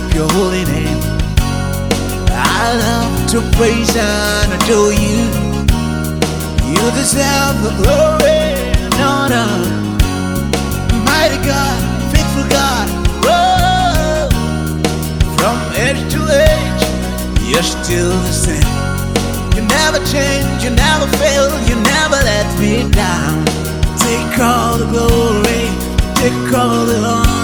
up your holy name. I love to praise and adore you. You deserve the glory and honor. Mighty God, faithful God, oh. From age to age, you're still the same. You never change, you never fail, you never let me down. Take all the glory, take all the honor.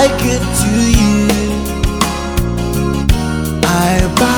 I give to you. I buy